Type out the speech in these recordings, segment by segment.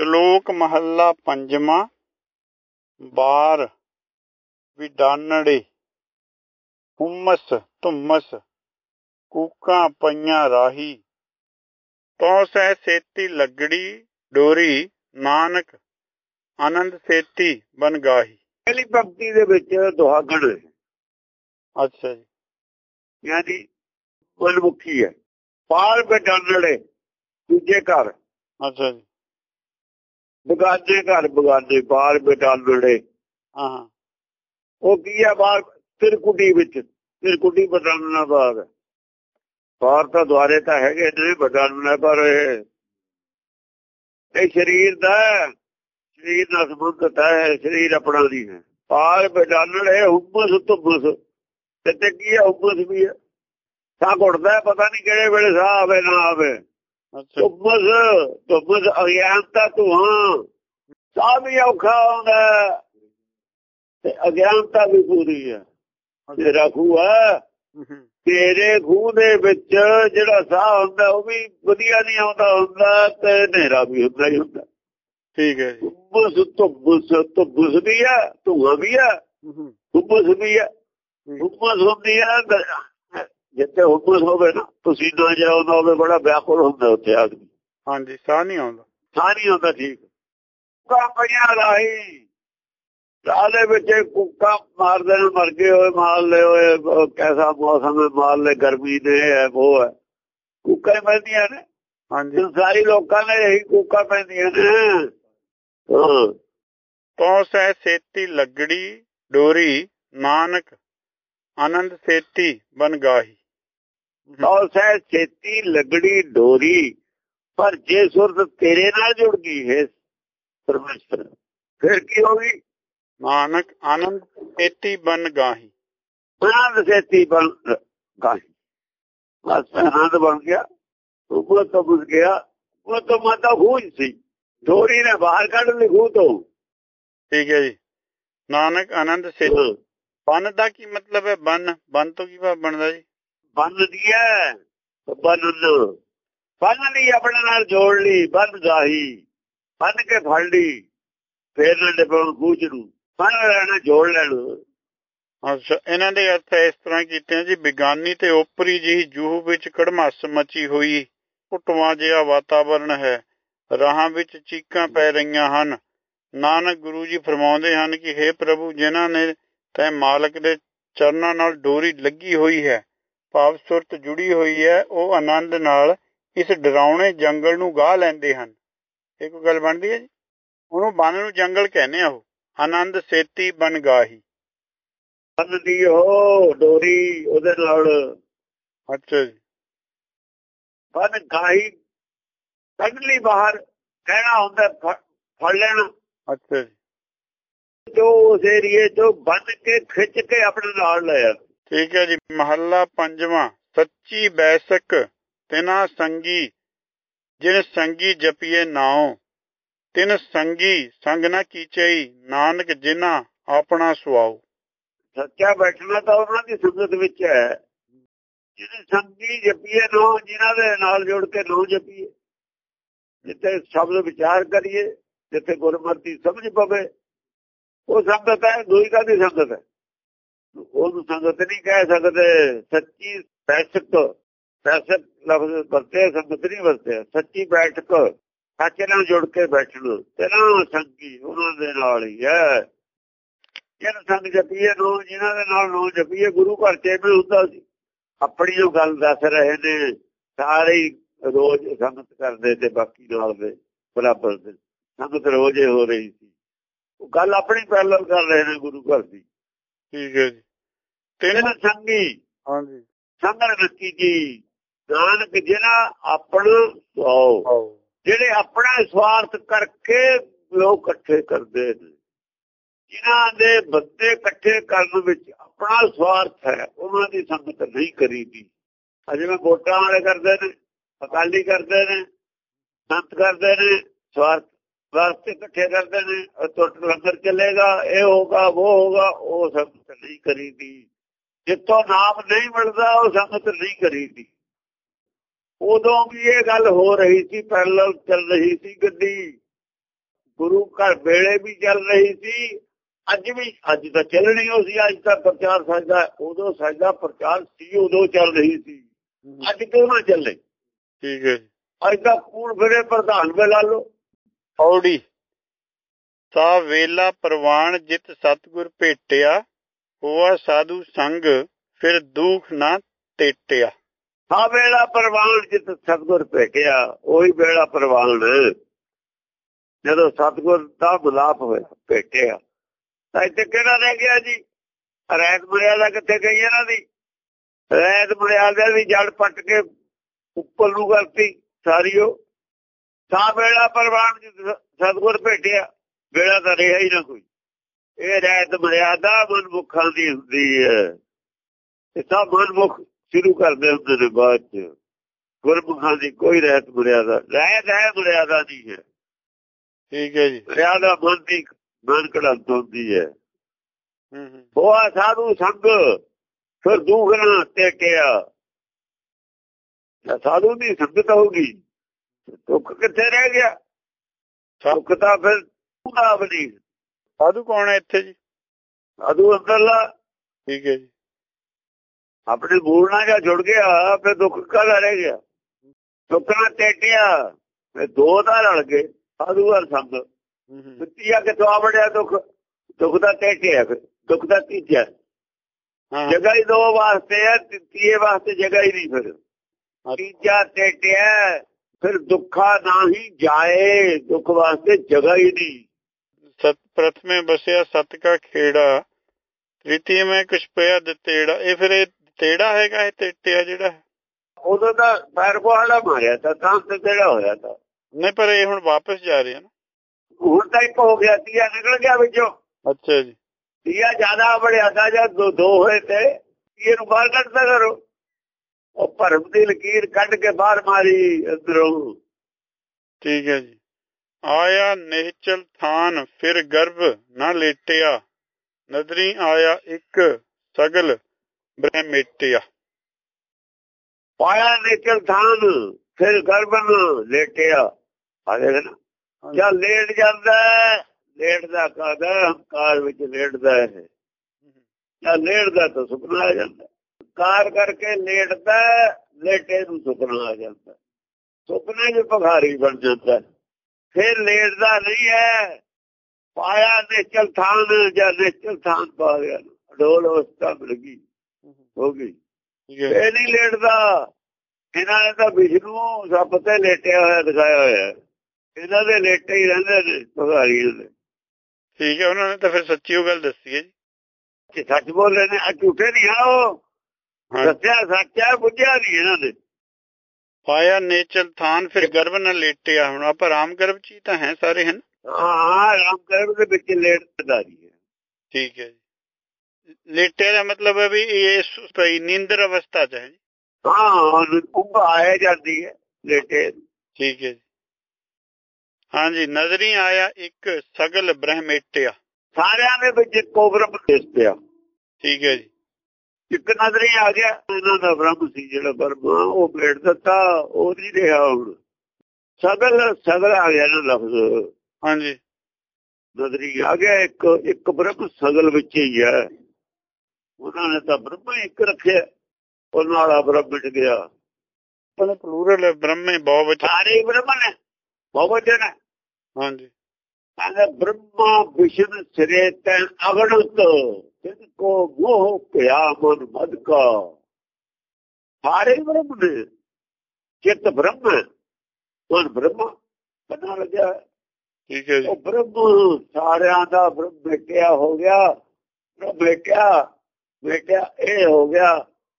ਸ਼ਲੋਕ ਮਹੱਲਾ ਪੰਜਵਾਂ ਬਾਰ ਵਿਡਾਨੜੇ ਹੁਮਸ ਧੁੰਮਸ ਕੂਕਾਂ ਪਈਆਂ ਰਾਹੀ। ਤੋ ਸਹਿ ਸੇਤੀ ਲੱਗੜੀ ਡੋਰੀ ਨਾਨਕ ਆਨੰਦ ਸੇਤੀ ਬਨ ਗਾਹੀ। ਪਹਿਲੀ ਪੰਕਤੀ ਦੇ ਵਿੱਚ ਦੁਹਾਗਣ ਹੈ। ਅੱਛਾ ਜੀ। ਯਾਨੀ ਮਨਮੁਖੀ ਹੈ। ਪਾਲ ਬਟਾਨੜੇ ਦੂਜੇ ਘਰ। ਅੱਛਾ ਜੀ। ਬਗਾਨੇ ਘਰ ਬਗਾਨੇ ਪਾਲ ਬਟਾਨੜੇ ਹਾਂ ਹਾਂ। ਉਹ ਕੀ ਹੈ ਬਾਹਰ? ਤਿਰਕੁਟੀ ਵਿੱਚ। ਤਿਰਕੁਟੀ ਬਟਾਨਣਾ ਬਾਗ ਬਾਹਰ ਤਾਂ ਦੁਆਰੇ ਤਾਂ ਹੈਗੇ ਨੇ ਬਟਾਨਣਾ ਪਰ ਇਹ। ਇਹ ਸਰੀਰ ਦਾ ਸਰੀਰ ਨਾਲ ਸੰਬੰਧਤ ਹੈ ਸਰੀਰ ਆਪਣਾ ਨਹੀਂ ਹੈ। ਪਾਲ ਬਟਾਨੜੇ ਹੁਮਸ ਤੁਮਸ ਤੇ ਤੇ ਕੀ ਹੈ ਹੁਮਸ ਵੀ ਹੈ ਸਾਹ ਘੁੱਟਦਾ ਪਤਾ ਨਹੀਂ ਕਿਹੜੇ ਵੇਲੇ ਸਾਹ ਆਵੇ ਨਾ ਆਵੇ। ਅੱਛਾ। ਤੁਮਸ ਤੁਮਸ ਅਗਿਆਨਤਾ ਧੂਆਂ ਸਾਹ ਵੀ ਔਖਾ ਹੁੰਦਾ ਤੇ ਅਗਿਆਨਤਾ ਵੀ ਪੂਰੀ ਹੈ। ਤੇਰਾ ਹਮ, ਤੇਰੇ ਖੂਹ ਦੇ ਵਿੱਚ ਜਿਹੜਾ ਸਾਹ ਹੁੰਦਾ ਉਹ ਵੀ ਵਧੀਆ ਨਹੀਂ ਆਉਂਦਾ ਹੁੰਦਾ ਤੇ ਹਨੇਰਾ ਵੀ ਹੁੰਦਾ ਹੀ ਹੁੰਦਾ। ਠੀਕ ਹੈ ਜੀ। ਤੁਮਸ ਤੁਮਸ ਤੁਮਸ ਵੀ ਹੈ ਧੂਆਂ ਵੀ ਹਮ, ਤੁਮਸ ਵੀ ਹੈ। ਹੁਮਸ ਹੁੰਦੀ ਗ- ਜਿੱਥੇ ਹੁਮਸ ਹੋਵੇ ਨਾ ਤੁਸੀਂ ਨਾ ਜਾਓ ਨਾ ਹੋਵੇ ਬੜਾ ਵਿਆਕੁਲ ਹੁੰਦਾ ਉੱਥੇ ਆਦਮੀ ਹਾਂਜੀ ਸਾਹ ਨਹੀਂ ਆਉਂਦਾ। ਸਾਹ ਨਹੀਂ ਹੁੰਦਾ ਠੀਕ। ਕੁੱਕਾ ਪਈਆਂ ਰਾਹੀ। ਰਾਹ ਵਿੱਚ ਕੁੱਕਾ ਮਾਰਦੇ ਨੇ ਮਰ ਗਏ ਹੋਏ ਮਾਰ ਲਏ ਹੋਏ ਕੈਸਾ ਮੌਸਮ ਹੈ ਮਾਰ ਲੈ ਗਰਮੀ ਦੇ ਹੈ ਉਹ ਹੈ। ਕੁੱਕਾ ਹੀ ਪੈਂਦੀਆਂ ਨੇ। ਹਾਂਜੀ। ਸੰਸਾਰੀ ਲੋਕਾਂ ਨੇ ਇਹੀ ਕੁੱਕਾ ਪੈਂਦੀਆਂ ਨੇ। ਹਾਂ। ਤੋ ਸਹਿ ਸੇਤੀ ਲੱਗੜੀ ਡੋਰੀ ਨਾਨਕ ਆਨੰਦ ਸੇਤੀ ਬਨ ਔਰ ਸਹਿ ਛੇਤੀ ਲੱਗੜੀ ਡੋਰੀ ਪਰ ਜੇ ਸੁਰਤ ਤੇਰੇ ਨਾਲ ਜੁੜ ਗਈ ਹੈ ਪਰਮੇਸ਼ਰ ਫਿਰ ਕੀ ਹੋਗੀ ਨਾਨਕ ਆਨੰਦ ਸੇਤੀ ਬਨ ਗਾਹੀ। ਆਨੰਦ ਸੇਤੀ ਬਣ ਗਾਹੀ। ਬਸ ਆਨੰਦ ਬਣ ਗਿਆ। ਉਹ ਤਾਂ ਬੁਝ ਗਿਆ। ਉਹ ਤਾਂ ਮਾਤਾ ਖੂਜ ਸੀ। ਡੋਰੀ ਨੇ ਬਾਹਰ ਕੱਢ ਲਈ ਖੂਹ ਤੋਂ। ਠੀਕ ਹੈ ਜੀ। ਨਾਨਕ ਆਨੰਦ ਸੇਤੀ ਬਨ ਦਾ ਕੀ ਮਤਲਬ ਹੈ? ਬਨ ਬਨ ਤੋਂ ਕੀ ਭਾਵ ਬਣਦਾ ਜੀ? ਬੰਨ ਦਿਆ ਬੰਨ ਬੰਨ ਲਈ ਆਪਣੇ ਨਾਲ ਜੋੜ ਲਈ, ਬੰਨ ਗਾਹੀ ਬੰਨ ਕੇ ਫੜ ਲਈ, ਫੇਰ ਨਾ ਡਿਪਣ ਖੂਚ ਨੂੰ ਬੰਨ ਲੈਣਾ ਜੋੜ ਲੈਣਾ। ਅੱਛਾ ਇਹਨਾਂ ਦੇ ਅਰਥ ਇਸ ਤਰ੍ਹਾਂ ਕੀਤੇ ਜੀ, ਬਿਗਾਨੀ ਤੇ ਓਪਰੀ ਜਿਹੀ ਜੂਹ ਵਿੱਚ ਕੜਮੱਸ ਮਚੀ ਹੋਈ, ਘੁੱਟਵਾਂ ਜਿਹਾ ਵਾਤਾਵਰਣ ਹੈ। ਰਾਹਾਂ ਵਿੱਚ ਚੀਕਾਂ ਪੈ ਰਹੀਆਂ ਹਨ। ਨਾਨਕ ਗੁਰੂ ਜੀ ਫਰਮਾਉਂਦੇ ਹਨ ਕਿ हे ਪ੍ਰਭੂ, ਜਿਨ੍ਹਾਂ ਨੇ ਤੈ ਮਾਲਕ ਦੇ ਚਰਨਾਂ ਨਾਲ ਡੋਰੀ ਲੱਗੀ ਹੋਈ ਹੈ ਭਾਵ ਸੁਰਤ ਜੁੜੀ ਹੋਈ ਹੈ ਉਹ ਆਨੰਦ ਨਾਲ ਇਸ ਡਰਾਉਣੇ ਜੰਗਲ ਨੂੰ ਗਾਹ ਲੈਂਦੇ ਹਨ। ਇਹ ਕੋਈ ਗੱਲ ਬਣਦੀ ਹੈ ਜੀ? ਉਹਨੂੰ ਬਨ ਨੂੰ ਜੰਗਲ ਕਹਿੰਦੇ ਆ ਉਹ। ਆਨੰਦ ਸੇਤੀ ਬਨ ਗਾਹੀ। ਬੰਨ ਦੀ ਹੋ ਡੋਰੀ ਉਹਦੇ ਨਾਲ। ਅੱਛਾ ਜੀ। ਬੰਨ ਗਾਹੀ ਕੱਢ ਲਈ ਬਾਹਰ ਕਹਿਣਾ ਹੁੰਦਾ ਫੜ ਲੈਣਾ। ਅੱਛਾ ਜੀ। ਜੋ ਉਸ ਏਰੀਏ ਚੋਂ ਬੰਨ ਕੇ ਖਿੱਚ ਕੇ ਆਪਣੇ ਨਾਲ ਲੈ ਆ ਠੀਕ ਹੈ ਜੀ, ਮਹੱਲਾ ਪੰਜਵਾਂ, ਸੱਚੀ ਬੈਸਕ ਤਿਨਾ ਸੰਗੀ, ਜਿਨ ਸੰਗੀ ਜਪੀਏ ਨਾਉ, ਤਿਨ ਸੰਗੀ ਸੰਗ ਨਾ ਕੀਚਈ, ਨਾਨਕ ਜਿਨਾ ਆਪਣਾ ਸੁਆਉ। ਸੱਚਾ ਬੈਠਣਾ ਤਾਂ ਉਹਨਾਂ ਦੀ ਸੰਗਤ ਵਿੱਚ ਹੈ। ਜਿਹਨੇ ਸੰਗੀ ਜਪੀਏ ਨੋ ਜਿਨ੍ਹਾਂ ਦੇ ਨਾਲ ਜੁੜ ਕੇ ਨੋ ਜਪੀਏ। ਜਿੱਥੇ ਸ਼ਬਦ ਵਿਚਾਰ ਕਰੀਏ, ਜਿੱਥੇ ਗੁਰਮਤਿ ਸਮਝ ਪਵੇ, ਉਹ ਸੰਗਤ ਹੈ, ਦੂਈ ਕਾ ਦੀ ਸੰਗਤ ਹੈ? ਉਹਨੂੰ ਸੰਗਤ ਨਹੀਂ ਕਹਿ ਸਕਦੇ, ਸੱਚੀ ਬੈਠਕ ਬੈਠਕ ਲਫ਼ਜ਼ ਵਰਤੇ, ਸੰਗਤ ਨਹੀਂ ਵਰਤੇ, ਸੱਚੀ ਬੈਠਕ, ਸੱਚ ਨਾਲ ਜੁੜ ਕੇ ਬੈਠਣਾ ਤੇ ਨਾ ਸੰਗੀ ਉਹਨਾਂ ਦੇ ਨਾਲ ਹੀ ਹੈ। ਜਿਹਨ ਸੰਗ ਜਪੀਏ ਨੋ ਜਿਨ੍ਹਾਂ ਦੇ ਨਾਲ ਨੋ ਜਪੀਏ, ਗੁਰੂ ਘਰ ਚ ਵੀ ਹੁੰਦਾ ਸੀ। ਆਪਣੀ ਉਹ ਗੱਲ ਦੱਸ ਰਹੇ ਨੇ, ਸਾਰੇ ਰੋਜ਼ ਸੰਗਤ ਕਰਦੇ ਤੇ ਬਾਕੀ ਨਾਲ ਦੇ ਬਰਾਬਰ ਦੇ। ਸੰਗਤ ਰੋਜ ਹੋ ਰਹੀ ਸੀ। ਉਹ ਗੱਲ ਆਪਣੀ ਪੈਰਲਲ ਕਰ ਰਹੇ ਨੇ ਗੁਰੂ ਘਰ ਦੀ। ਠੀਕ ਹੈ ਜੀ। ਤਿੰਨ ਤਿੰਨ ਸੰਗੀ। ਹਾਂਜੀ। ਸੰਗਣ ਨੱਕੀ ਜੀ। ਨਾਨਕ ਜਿਹਨਾਂ ਆਪਣਾ ਸੋ ਆਓ। ਜਿਹੜੇ ਆਪਣਾ ਸਵਾਰਥ ਕਰਕੇ ਲੋਕ ਇਕੱਠੇ ਕਰਦੇ ਨੇ। ਜਿਨ੍ਹਾਂ ਦੇ ਬੰਦੇ ਇਕੱਠੇ ਕਰਨ ਵਿੱਚ ਆਪਣਾ ਸਵਾਰਥ ਹੈ ਉਹਨਾਂ ਦੀ ਸੰਗਤ ਨਹੀਂ ਕਰੀਦੀ ਅਜੇ ਮੈਂ ਵੋਟਾਂ ਵਾਲੇ ਕਰਦੇ ਨੇ ਅਕਾਲੀ ਕਰਦੇ ਨੇ ਸੰਤ ਕਰਦੇ ਨੇ ਸਵਾਰਥ ਵਾਸਤੇ ਇਕੱਠੇ ਕਰਦੇ ਨੇ ਟੁੱਟ ਲੰਗਰ ਚੱਲੇਗਾ ਇਹ ਹੋਗਾ ਉਹ ਹੋਗਾ ਉਹ ਸੰਗਤ ਨਹੀਂ ਕਰੀਦੀ। ਜਿੱਥੋਂ ਨਾਮ ਨਹੀਂ ਮਿਲਦਾ ਉਹ ਸੰਗਤ ਨਹੀਂ ਕਰੀਦੀ। ਉਦੋਂ ਵੀ ਇਹ ਗੱਲ ਹੋ ਰਹੀ ਸੀ ਪੈਰਲਲ ਚੱਲ ਰਹੀ ਸੀ ਗੱਡੀ। ਗੁਰੂ ਘਰ ਵੇਲੇ ਵੀ ਚੱਲ ਰਹੀ ਸੀ। ਅੱਜ ਵੀ ਅੱਜ ਤਾਂ ਚੱਲਣੀ ਹੋ ਸੀ ਅੱਜ ਤਾਂ ਪ੍ਰਚਾਰ ਸਾਜਦਾ ਉਦੋਂ ਸਾਜਦਾ ਪ੍ਰਚਾਰ ਸੀ ਉਦੋਂ ਚੱਲ ਰਹੀ ਸੀ। ਅੱਜ ਕਿਉਂ ਨਾ ਚੱਲੇ? ਠੀਕ ਹੈ ਅੱਜ ਤਾਂ ਕੂੜ ਫਿਰੇ ਪ੍ਰਧਾਨ ਵੇ ਲਾ ਲਓ। ਔੜੀ। ਸਾ ਵੇਲਾ ਪ੍ਰਵਾਨ ਜਿਤ ਸਤਗੁਰ ਭੇਟਿਆ, ਹੋਆ ਸਾਧੂ ਸੰਗ ਫਿਰ ਦੁਖ ਨਾ ਟੇਟਿਆ। ਹਾਂ ਵੇਲਾ ਪ੍ਰਵਾਨ ਜਿਤ ਸਤਗੁਰ ਭੇਟਿਆ, ਉਹੀ ਵੇਲਾ ਪ੍ਰਵਾਨ ਜਦੋਂ ਸਤਗੁਰ ਦਾ ਗੁਲਾਬ ਹੋਇਆ, ਭੇਟਿਆ। ਤਾਂ ਇੱਥੇ ਕਿਹੜਾ ਰਹਿ ਗਿਆ ਜੀ? ਰੈਤ ਮਰਿਆਦਾ ਕਿੱਥੇ ਗਈ ਇਹਨਾਂ ਦੀ? ਰੈਤ ਮਰਿਆਦਾ ਦੀ ਜੜ ਪੱਟ ਕੇ ਉੱਪਰ ਨੂੰ ਕਰਤੀ ਸਾਰੀ ਸਾਰੀਓ ਸਾ ਵੇਲਾ ਪ੍ਰਵਾਨ ਸਤਗੁਰ ਭੇਟਿਆ ਵੇਲਾ ਤਾਂ ਰਿਹਾ ਹੀ ਨਾ ਕੋਈ। ਇਹ ਰਹਿਤ ਮਰਿਆਦਾ ਮਨਮੁਖਾਂ ਦੀ ਹੁੰਦੀ ਹੈ। ਇਹ ਸਭ ਮਨਮੁਖ ਸ਼ੁਰੂ ਕਰਦੇ ਹੁੰਦੇ ਨੇ ਬਾਅਦ ਚ। ਗੁਰਮੁਖਾਂ ਦੀ ਕੋਈ ਰਹਿਤ ਮਰਿਆਦਾ ਰਹਿਤ ਹੈ ਮਰਿਆਦਾ ਨਹੀਂ ਹੈ। ਠੀਕ ਹੈ ਜੀ। ਮਰਿਆਦਾ ਮਨ ਦੀ ਮਨ ਕੜੰਤ ਹੁੰਦੀ ਹੈ। ਹੂੰ ਹੂੰ। ਹੋਆ ਸਾਧੂ ਸੰਗ ਫਿਰ ਦੂਖਣਾ ਟੇਕਿਆ। ਸਾਧੂ ਦੀ ਸੰਗਤ ਹੋਗੀ ਦੁੱਖ ਕਿੱਥੇ ਰਹਿ ਗਿਆ? ਦੁੱਖ ਤਾਂ ਫਿਰ ਉਹਦਾ ਬਣੀ ਸਾਧੂ ਕੌਣ ਹੈ ਇੱਥੇ ਜੀ? ਸਾਧੂ ਅੰਦਰਲਾ ਠੀਕ ਹੈ ਜੀ। ਆਪਣੇ ਮੂਲ ਨਾਲ ਜਾਂ ਜੁੜ ਗਿਆ ਫਿਰ ਦੁੱਖ ਕਾਹਦਾ ਰਹਿ ਗਿਆ? ਦੁੱਖ ਟੇਟਿਆ ਫਿਰ ਦੋ ਤਾਂ ਰਲ ਗਏ ਸਾਧੂ ਹਰ ਸੰਗ। ਤੀਆ ਕਿਥੋਂ ਆ ਵੜਿਆ ਦੁੱਖ? ਦੁੱਖ ਦਾ ਟੇਟਿਆ ਫਿਰ ਦੁੱਖ ਦਾ ਤੀਜਾ। ਜਗ੍ਹਾ ਹੀ ਦੋ ਵਾਸਤੇ ਹੈ ਤੇ ਤੀਏ ਵਾਸਤੇ ਜਗ੍ਹਾ ਹੀ ਨਹੀਂ ਫਿਰ। ਤੀਜਾ ਟੇਟਿਆ ਫਿਰ ਦੁੱਖਾ ਨਹੀਂ ਜਾਏ ਦੁੱਖ ਵਾਸਤੇ ਜਗ੍ਹਾ ਹੀ ਨਹੀਂ। ਸਤ ਪ੍ਰਥਮੇ ਬਸਿਆ ਸਤ ਕਾ ਖੇੜਾ। ਤ੍ਰਿਤੀਏ ਮੈਂ ਕੁਛ ਪਿਆ ਦਤੇੜਾ। ਇਹ ਫਿਰ ਇਹ ਤੇੜਾ ਹੈਗਾ ਇਹ ਟੇਟਿਆ ਜਿਹੜਾ? ਉਦੋਂ ਤਾਂ ਪੈਰ ਕੋਹੜਾ ਮਾਰਿਆ ਤਾਂ ਤਾਂ ਤੇੜਾ ਹੋਇਆ ਤਾਂ। ਨਹੀਂ ਪਰ ਇਹ ਹੁਣ ਵਾਪਸ ਜਾ ਰਹੇ ਹਨ ਹੁਣ ਤਾਂ ਇੱਕ ਹੋ ਗਿਆ ਤੀਆ ਨਿਕਲ ਗਿਆ ਵਿੱਚੋਂ। ਅੱਛਾ ਜੀ। ਤੀਆ ਜ਼ਿਆਦਾ ਬੜਿਆ ਤਾਂ ਜਦ ਦੋ ਦੋ ਹੋਏ ਤੇ ਤੀਏ ਨੂੰ ਬਾਹਰ ਕੱਢਦਾ ਕਰੋ। ਉਹ ਭਰਮ ਦੀ ਲਕੀਰ ਕੱਢ ਕੇ ਬਾਹਰ ਮਾਰੀ ਅੰਦਰੋਂ। ਠੀਕ ਹੈ ਜੀ। ਆਇਆ ਨਿਹਚਲ ਥਾਨ ਫਿਰ ਗਰਭ ਨਾ ਲੇਟਿਆ। ਨਦਰੀ ਆਇਆ ਇੱਕ ਸਗਲ ਬ੍ਰਹਮੇਟਿਆ। ਪਾਇਆ ਨਿਕਲ ਥਾਨ ਫਿਰ ਗਰਬਨ ਲੇਟਿਆ। ਆ ਦੇਖ ਨਾ। ਜਾਂ ਲੇਟ ਜਾਂਦਾ ਲੇਟਦਾ ਕਾਦਾ ਹੰਕਾਰ ਵਿੱਚ ਲੇਟਦਾ ਹੈ। ਜਾਂ ਲੇਟਦਾ ਤਾਂ ਸੁਪਨਾ ਆ ਜਾਂਦਾ। ਕਾਰ ਕਰਕੇ ਲੇਟਦਾ ਲੇਟੇ ਨੂੰ ਸੁਪਨਾ ਆ ਜਾਂਦਾ ਸੁਪਨੇ ਵਿੱਚ ਭਖਾਰੀ ਬਣ ਜਾਂਦਾ। ਫਿਰ ਲੇਟਦਾ ਨਹੀਂ ਹੈ ਪਾਇਆ ਨਿਚਲ ਥਾਨ ਜਾਂ ਨਿਚਲ ਥਾਨ ਪਾ ਗਿਆ। ਡੋਲ ਅਵਸਥਾ ਮਿਲ ਗਈ ਹੋ ਗਈ। ਇਹ ਨਹੀਂ ਲੇਟਦਾ। ਇਹਨਾਂ ਨੇ ਤਾਂ ਵਿਸ਼ਨੂੰ ਸੱਪ ਤੇ ਲੇਟਿਆ ਹੋਇਆ ਦਿਖਾਇਆ ਹੋਇਆ। ਇਹਨਾਂ ਦੇ ਲੇਟੇ ਹੀ ਰਹਿੰਦੇ ਨੇ ਭਗਾਰੀ ਦੇ। ਠੀਕ ਹੈ ਉਹਨਾਂ ਨੇ ਤਾਂ ਫਿਰ ਸੱਚੀ ਉਹ ਗੱਲ ਦੱਸੀ ਹੈ ਜੀ। ਕਿ ਸੱਚ ਬੋਲ ਰਹੇ ਨੇ ਆ ਝੂਠੇ ਨਹੀਂ ਆ ਉਹ। ਦੱਸਿਆ ਸੱਚ ਹੈ ਬੁੱਝਿਆ ਨਹੀਂ ਇਹਨਾਂ ਨੇ ਪਾਇਆ ਨੇਚਲ ਥਾਨ ਫਿਰ ਗਰਭ ਨਾਲ ਲੇਟਿਆ ਹੁਣ ਆਪਾਂ ਰਾਮ ਗਰਭ ਚ ਹੀ ਤਾਂ ਹੈ ਸਾਰੇ ਹਨ ਹਾਂ ਰਾਮ ਕਰਮ ਦੇ ਵਿੱਚ ਲੇਟਦਾਰੀ ਹੈ ਠੀਕ ਹੈ ਜੀ ਲੇਟਿਆ ਦਾ ਮਤਲਬ ਹੈ ਵੀ ਇਹ ਸੁ- ਪਈ ਨੀਂਦਰ ਅਵਸਥਾ ਚ ਹੈ ਜੀ ਹਾਂ ਉਂਘ ਆਏ ਜਾਂਦੀ ਹੈ ਲੇਟੇ ਠੀਕ ਹੈ ਜੀ ਹਾਂਜੀ ਨਜ਼ਰੀ ਆਇਆ ਇੱਕ ਸਗਲ ਬ੍ਰਹਮੇਟਿਆ ਸਾਰਿਆਂ ਦੇ ਵਿੱਚ ਇੱਕੋ ਬ੍ਰਹਮ ਦਿਸ ਪਿਆ ਠੀਕ ਹੈ ਜੀ ਇੱਕ ਨਜ਼ਰ ਆ ਗਿਆ ਇਹਨਾਂ ਦਾ ਬ੍ਰਹਮ ਸੀ ਜਿਹੜਾ ਬਰਮਾ ਉਹ ਭੇਟ ਦਿੱਤਾ ਉਹ ਨਹੀਂ ਰਿਹਾ ਹੁਣ। ਸਗਲ ਸਗਲ ਆ ਗਿਆ ਨਾ ਲਫ਼ਜ਼। ਹਾਂਜੀ। ਨਜ਼ਰੀ ਆ ਗਿਆ ਇੱਕ ਇੱਕ ਬ੍ਰਹਮ ਸਗਲ ਵਿੱਚ ਹੀ ਹੈ। ਉਹਨਾਂ ਨੇ ਤਾਂ ਬ੍ਰਹਮ ਇੱਕ ਰੱਖਿਆ ਉਹ ਨਾਲਾ ਬ੍ਰਹਮ ਮਿਟ ਗਿਆ। ਆਪਣੇ ਪਲੂਰਲ ਬ੍ਰਹਮੇ ਬਹੁਵਚਨ ਸਾਰੇ ਹੀ ਬ੍ਰਹਮ ਨੇ ਬਹੁਵਚਨ ਹੈ। ਹਾਂਜੀ। ਕਹਿੰਦਾ ਬ੍ਰਹਮਾ ਵਿਸ਼ਨ ਸਿਰੇ ਤੈ ਅਗਣਤ। ਤਿਨ ਕੋ ਮੋਹ ਪਿਆ ਮਨ ਮਦ ਕਾ ਸਾਰੇ ਬ੍ਰਹਮ ਨੇ ਚਿਤ ਬ੍ਰਹਮ ਮਨ ਬ੍ਰਹਮ ਪਤਾ ਲੱਗਿਆ ਠੀਕ ਹੈ ਜੀ ਉਹ ਬ੍ਰਹਮ ਸਾਰਿਆਂ ਦਾ ਬ੍ਰਹਮ ਬੇਟਿਆ ਹੋ ਗਿਆ ਬ੍ਰਹਮ ਬੇਟਿਆ ਬੇਟਿਆ ਇਹ ਹੋ ਗਿਆ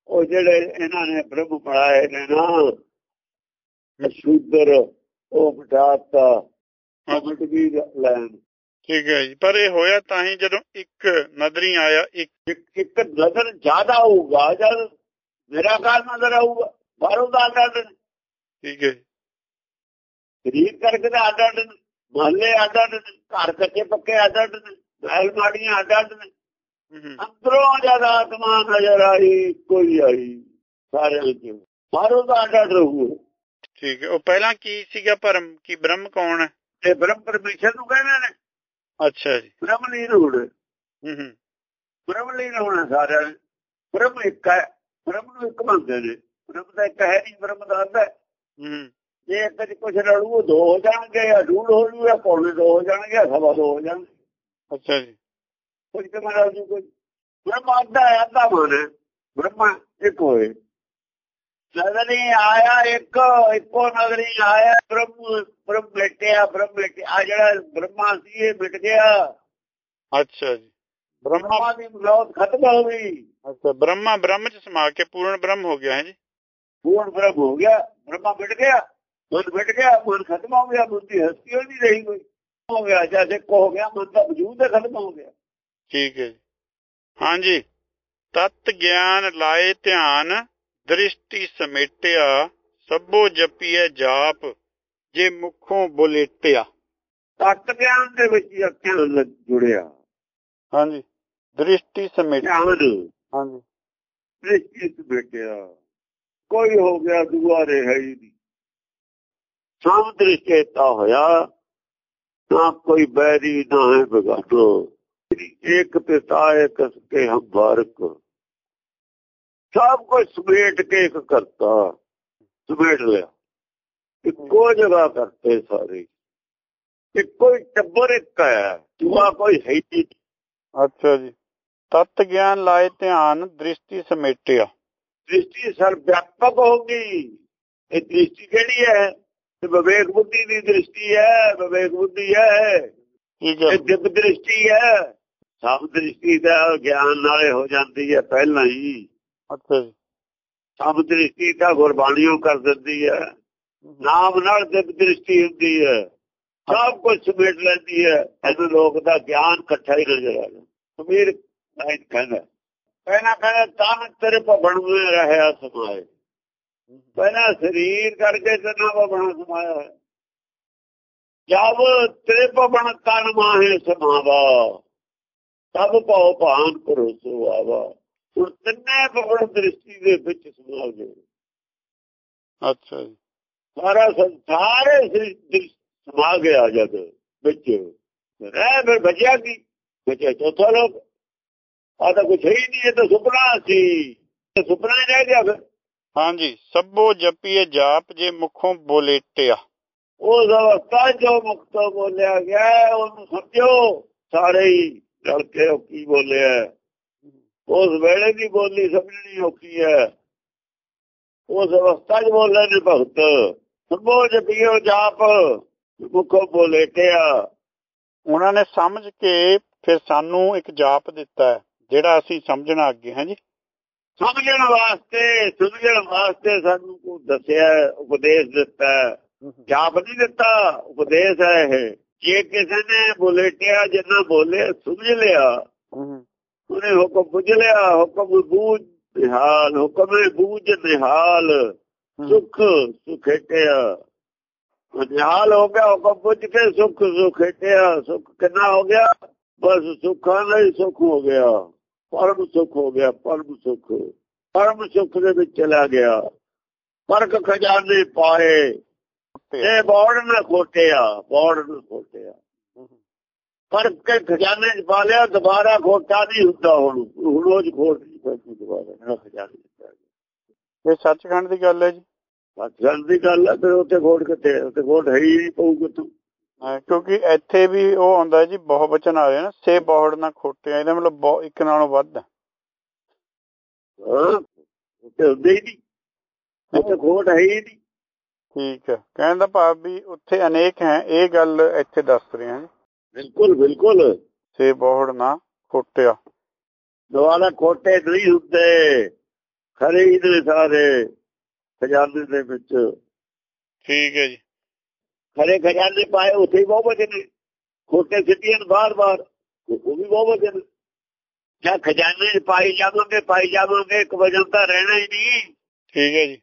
ਉਹ ਜਿਹੜੇ ਇਹਨਾਂ ਨੇ ਬ੍ਰਹਮ ਪੜਾਏ ਨੇ ਨਾ ਸ਼ੂਦਰ ਉਹ ਬਟਾਤਾ ਅਮਟ ਵੀ ਲੈਣ ਠੀਕ ਹੈ ਜੀ। ਪਰ ਇਹ ਹੋਇਆ ਤਾਂ ਹੀ ਜਦੋਂ ਇੱਕ ਨਜ਼ਰੀ ਆਇਆ ਇੱਕ ਇੱਕ ਨਜ਼ਰ ਜ਼ਿਆਦਾ ਹੋਊਗਾ ਜਦ ਮੇਰਾ ਕਾਲ ਨਜ਼ਰ ਆਊਗਾ ਬਾਹਰੋਂ ਦਾ ਆਡਰ ਠੀਕ ਹੈ ਜੀ। ਸਰੀਰ ਕਰਕੇ ਦਾ ਆਡਰ ਮਹੱਲੇ ਆਡਰ ਘਰ ਕੱਚੇ ਪੱਕੇ ਆਡਰ ਮਹਿਲ ਮਾੜੀਆਂ ਆਡਰ। ਅੰਦਰੋਂ ਜਦ ਆਤਮਾ ਨਜ਼ਰ ਆਈ ਕੋਈ ਆਈ ਸਾਰਿਆਂ ਚ ਬਾਹਰੋਂ ਦਾ ਆਡਰ ਰਹੂ ਠੀਕ ਹੈ। ਉਹ ਪਹਿਲਾਂ ਕੀ ਸੀਗਾ ਭਰਮ? ਕੀ ਬ੍ਰਹਮ ਕੌਣ ਹੈ? ਤੇ ਬ੍ਰਹਮ ਪਰਮੇਸ਼ਰ ਨੂੰ ਕਹਿੰਦੇ ਨੇ। ਅੱਛਾ ਜੀ। ਬ੍ਰਹਮ ਲੀਨ ਹੋਣ। ਹੂੰ ਹੂੰ। ਬ੍ਰਹਮ ਲੀਨ ਹੋਣਾ ਸਾਰਿਆਂ ਨੇ। ਬ੍ਰਹਮ ਇੱਕ ਹੈ ਬ੍ਰਹਮ ਨੂੰ ਇੱਕ ਮੰਨਦੇ ਨੇ। ਬ੍ਰਹਮ ਦਾ ਇੱਕ ਹੈ ਨਹੀਂ ਬ੍ਰਹਮ ਦਾ ਅੱਧ ਹੈ। ਜੇ ਇੱਕ ਚ ਕੁਝ ਰਲੂ ਦੋ ਹੋ ਜਾਣਗੇ ਜਾਂ ਡੂੜ ਹੋ ਜੂ ਜਾਂ ਪੌਣੇ ਦੋ ਹੋ ਜਾਣਗੇ ਜਾਂ ਸਵਾ ਦੋ ਹੋ ਜਾਣਗੇ। ਅੱਛਾ ਜੀ। ਕੁਝ ਤੇ ਮਰਾ ਜੂ ਕੋਈ ਬ੍ਰਹਮ ਅੱਧਾ ਹੈ ਅੱਧਾ ਹੈ ਬ੍ਰਹਮਾ ਇੱਕ ਹੋਏ। ਨਜ਼ਰੀ ਆਇਆ ਇੱਕ ਇੱਕੋ ਨਜ਼ਰੀ ਆਇਆ ਬ੍ਰਹਮ ਬ੍ਰਹਮ ਮਿਟਿਆ ਬ੍ਰਹਮ ਮਿਟਿਆ ਆ ਜਿਹੜਾ ਬ੍ਰਹਮਾ ਸੀ ਇਹ ਮਿਟ ਗਿਆ। ਅੱਛਾ ਜੀ। ਬ੍ਰਹਮਾ ਦੀ ਮੌਤ ਖਤਮ ਹੋ ਗਈ। ਅੱਛਾ ਬ੍ਰਹਮਾ ਬ੍ਰਹਮ ਚ ਸਮਾ ਕੇ ਪੂਰਨ ਬ੍ਰਹਮ ਹੋ ਗਿਆ ਹੈ ਜੀ? ਪੂਰਨ ਬ੍ਰਹਮ ਹੋ ਗਿਆ ਬ੍ਰਹਮਾ ਮਿਟ ਗਿਆ ਮਨ ਮਿਟ ਗਿਆ ਮਨ ਖਤਮ ਹੋ ਗਿਆ ਦੀ ਹਸਤੀ ਹੋ ਨਹੀਂ ਰਹੀ ਕੋਈ। ਹੋ ਗਿਆ ਜੈਸੇ ਕੋ ਹੋ ਗਿਆ ਮਨ ਦਾ ਵਜੂਦ ਖਤਮ ਹੋ ਗਿਆ। ਠੀਕ ਹੈ ਹਾਂਜੀ। ਤਤ ਗਿਆਨ ਲਾਏ ਧਿਆਨ ਦ੍ਰਿਸ਼ਟੀ ਸਮੇਟਿਆ ਸਭੋ ਜਪੀਐ ਜਾਪ ਜੇ ਮੁਖੋਂ ਬੁਲੇਟਿਆ। ਤਤ ਗਿਆਨ ਦੇ ਵਿੱਚ ਹੀ ਅੱਖਾਂ ਜੁੜਿਆ। ਹਾਂਜੀ। ਦ੍ਰਿਸ਼ਟੀ ਸਮੇਟਿਆ ਹਾਂਜੀ। ਦ੍ਰਿਸ਼ਟੀ ਬੇਟਿਆ ਕੋਈ ਹੋ ਗਿਆ ਦੁਆਰੇ ਹੈ ਹੀ ਨਹੀਂ। ਸਭ ਦ੍ਰਿਸ਼ਟੇਤਾ ਹੋਇਆ। ਨਾ ਕੋਈ ਬੈਰੀ ਨਾ ਹੈ ਬਗਾਨੋ। ਇੱਕ ਪਿਤਾ ਇੱਕ ਕੇ ਹਮ ਬਾਰਕ ਸਭ ਕੁਝ ਸਮੇਟ ਕੇ ਇੱਕ ਕਰਤਾ। ਸਮੇਟ ਲਿਆ। ਇੱਕੋ ਜਗ੍ਹਾ ਕਰਤੇ ਸਾਰੇ। ਇੱਕੋ ਹੀ ਟੱਬਰ ਇੱਕ ਹੈ। ਦੂਆ ਕੋਈ ਹੈ ਹੀ ਨਹੀਂ। ਅੱਛਾ ਜੀ। ਤਤ ਗਿਆਨ ਲਾਏ ਧਿਆਨ ਦ੍ਰਿਸ਼ਟੀ ਸਮੇਟਿਆ। ਦ੍ਰਿਸ਼ਟੀ ਸਰ ਵਿਆਪਕ ਹੋਗੀ ਇਹ ਦ੍ਰਿਸ਼ਟੀ ਕਿਹੜੀ ਹੈ? ਤੇ ਵਿਵੇਕ ਬੁੱਧੀ ਦੀ ਦ੍ਰਿਸ਼ਟੀ ਹੈ। ਵਿਵੇਕ ਬੁੱਧੀ ਹੈ। ਹੈ ਇਹ ਦਿਵ ਦ੍ਰਿਸ਼ਟੀ ਹੈ। ਸਭ ਦ੍ਰਿਸ਼ਟੀ ਦਾ ਗਿਆਨ ਨਾਲੇ ਹੋ ਜਾਂਦੀ ਹੈ ਪਹਿਲਾਂ ਹੀ। ਅੱਛਾ ਜੀ। ਸਭ ਦ੍ਰਿਸ਼ਟੀ ਤਾਂ ਗੁਰਬਾਣੀਓ ਕਰ ਦਿੰਦੀ ਹੈ। ਨਾਮ ਨਾਲ ਦਿਵ ਦ੍ਰਿਸ਼ਟੀ ਹੁੰਦੀ ਹੈ। ਸਭ ਕੁਝ ਸਮੇਟ ਲੈਂਦੀ ਹੈ। ਇਹਨੂੰ ਲੋਕ ਦਾ ਗਿਆਨ ਇਕੱਠਾ ਹੀ ਨਜ਼ਰ ਆ ਜਾਂਦਾ। ਕਬੀਰ ਕਹਿੰਦਾ ਪਹਿਲਾਂ ਕਹਿੰਦਾ, ਤਨ ਤੇਰੇ ਭਵਨ ਵਿੱਚ ਰਹਿਆ ਸਮਾਏ। ਪਹਿਲਾਂ ਸਰੀਰ ਕਰਕੇ ਤਨਾ ਭਵਨ ਸਮਾਇਆ ਹੈ। ਜਦ ਤੇਰੇ ਭਵਨ ਤਨ ਮਾਹੇ ਸਮਾਵਾ, ਤਬ ਭਉ ਭਾਨ ਪਰੋਸੋ ਆਵਾ। ਹੁਣ ਤਿੰਨੇ ਦ੍ਰਿਸ਼ਟੀ ਦੇ ਵਿੱਚ ਸਮਾ ਗਏ ਅੱਛਾ ਜੀ। ਸਾਰਾ ਸੰਸਾਰ ਸਮਾ ਗਿਆ ਜਦ ਵਿੱਚ। ਰਹਿ ਫਿਰ ਬਚਿਆ ਕੀ? ਬਚਿਆ ਚੌਥਾ ਲੋਕ। ਆ ਤਾਂ ਕੁਛ ਹੀ ਨਹੀਂ ਇਹ ਤਾਂ ਸੁਪਨਾ ਸੀ। ਸੁਪਨਾ ਹੀ ਰਹਿ ਗਿਆ ਫਿਰ। ਹਾਂਜੀ ਸਭੋ ਜਪੀਏ ਜਾਪ ਜੇ ਮੁਖੋਂ ਬੁਲੇਟਿਆ ਉਸ ਅਵਸਥਾ ਜੋ ਮੁਕਤ ਬੋਲਿਆ ਗਿਆ ਉਹਨੂੰ ਸਮਝੋ। ਸਾਰੇ ਹੀ ਰਲ ਕੇ ਕੀ ਬੋਲਿਆ? ਉਸ ਵੇਲੇ ਦੀ ਬੋਲੀ ਸਮਝਣੀ ਔਖੀ ਹੈ। ਉਸ ਅਵਸਥਾ 'ਚ ਬੋਲੇ ਨੇ ਭਗਤ ਸਭੋ ਜਪੀਓ ਜਾਪ ਮੁਖੋਂ ਬੋਲੇਟਿਆ ਉਹਨਾਂ ਨੇ ਸਮਝ ਕੇ ਫਿਰ ਸਾਨੂੰ ਇੱਕ ਜਾਪ ਦਿੱਤਾ ਜਿਹੜਾ ਅਸੀਂ ਸਮਝਣਾ ਅੱਗੇ ਹਾਂ ਜੀ? ਸਮਝਣ ਵਾਸਤੇ ਸਮਝਣ ਵਾਸਤੇ ਸਾਨੂੰ ਕੋ ਦੱਸਿਆ ਉਪਦੇਸ਼ ਦਿੱਤਾ ਜਾਪ ਨਹੀਂ ਦਿੱਤਾ ਉਪਦੇਸ਼ ਹੈ ਇਹ। ਜੇ ਕਿਸੇ ਨੇ ਬੋਲੇਟਿਆ ਜਿੰਨਾ ਬੋਲੇ ਸਮਝ ਲਿਆ। ਉਹਨੇ ਹੁਕਮ ਬੁੱਝ ਲਿਆ ਹੁਕਮ ਬੂਝ ਨਿਹਾਲ ਹੁਕਮ ਬੂਝ ਨਿਹਾਲ ਸੁਖ ਸੁਖੇਟਿਆ। ਨਿਹਾਲ ਹੋ ਗਿਆ ਹੁਕਮ ਬੁੱਝ ਕੇ ਸੁਖ ਸੁਖੇਟਿਆ। ਸੁਖ ਕਿੰਨਾ ਹੋ ਗਿਆ? ਬਸ ਸੁੱਖਾਂ ਲਈ ਸੁਖ ਹੋ ਗਿਆ। ਪਰਮ ਸੁਖ ਹੋ ਗਿਆ ਪਰਮ ਸੁਖ। ਪਰਮ ਸੁਖ ਦੇ ਵਿੱਚ ਚਲਾ ਗਿਆ। ਪਰਕ ਖਜ਼ਾਨੇ ਪਾਏ। ਇਹ ਬੋੜ ਨਾ ਖੋਟਿਆ ਬੋੜ ਨਾ ਖੋਟਿਆ। ਪਰ ਕੇ ਖਜ਼ਾਨੇ ਚ ਪਾ ਲਿਆ ਦੁਬਾਰਾ ਖੋਟਾ ਨਹੀਂ ਹੁੰਦਾ ਹੁਣ। ਰੋਜ਼ ਖੋਟ ਨਹੀਂ ਪੈਂਦੀ ਦੁਬਾਰਾ ਨਾ ਖਜ਼ਾਨੇ ਇਹ ਸੱਚਖੰਡ ਦੀ ਗੱਲ ਹੈ ਜੀ। ਸੱਚਖੰਡ ਦੀ ਗੱਲ ਹੈ ਫਿਰ ਉੱਥੇ ਖੋਟ ਕਿੱਥੇ? ਉੱਥੇ ਖੋਟ ਹੈ ਹੀ ਨਹੀਂ ਪਊ ਤੂੰ ਹਾਂ, ਕਿਉਂਕਿ ਇੱਥੇ ਵੀ ਉਹ ਆਉਂਦਾ ਜੀ ਬਹੁ ਬਚਨ ਆ ਰਿਹਾ ਨਾ। ਸੇ ਬੋਹੜ ਨਾ ਖੋਟਿਆ ਇਹਦਾ ਮਤਲਬ ਇੱਕ ਨਾਲੋਂ ਵੱਧ। ਹੈ ਹਾਂ ਉੱਥੇ ਹੁੰਦੇ ਹੀ ਨਹੀਂ। ਉੱਥੇ ਖੋਟ ਹੈ ਹੀ ਨਹੀਂ। ਠੀਕ ਹੈ। ਕਹਿਣ ਦਾ ਭਾਵ ਵੀ ਉੱਥੇ ਅਨੇਕ ਹੈ ਇਹ ਗੱਲ ਇੱਥੇ ਦੱਸ ਰਹੇ ਹਾਂ ਜੀ। ਬਿਲਕੁਲ ਬਿਲਕੁਲ। ਸੇ ਬੋਹੜ ਨਾ ਖੋਟਿਆ। ਦੁਆਰਾ ਖੋਟੇ ਨਹੀਂ ਹੁੰਦੇ। ਖਰੇ ਹੀ ਨੇ ਸਾਰੇ ਖਜ਼ਾਨੇ ਦੇ ਵਿੱਚ। ਠੀਕ ਹੈ ਜੀ। ਖਰੇ ਖਜ਼ਾਨੇ ਪਾਏ ਉੱਥੇ ਹੀ ਬਹੁਤ ਵਜਨ ਨੇ। ਖੋਟੇ ਸਿੱਟੀਆਂ ਬਾਰ-ਬਾਰ ਉਹ ਵੀ ਬਹੁਤ ਵਜਨ ਜਾਂ ਖਜ਼ਾਨੇ ਪਾਈ ਜਾਵਾਂਗੇ ਪਾਈ ਜਾਵਾਂਗੇ ਇੱਕ ਵਜਨ ਤਾਂ ਰਹਿਣਾ ਹੀ ਨਹੀਂ। ਠੀਕ ਹੈ ਜੀ।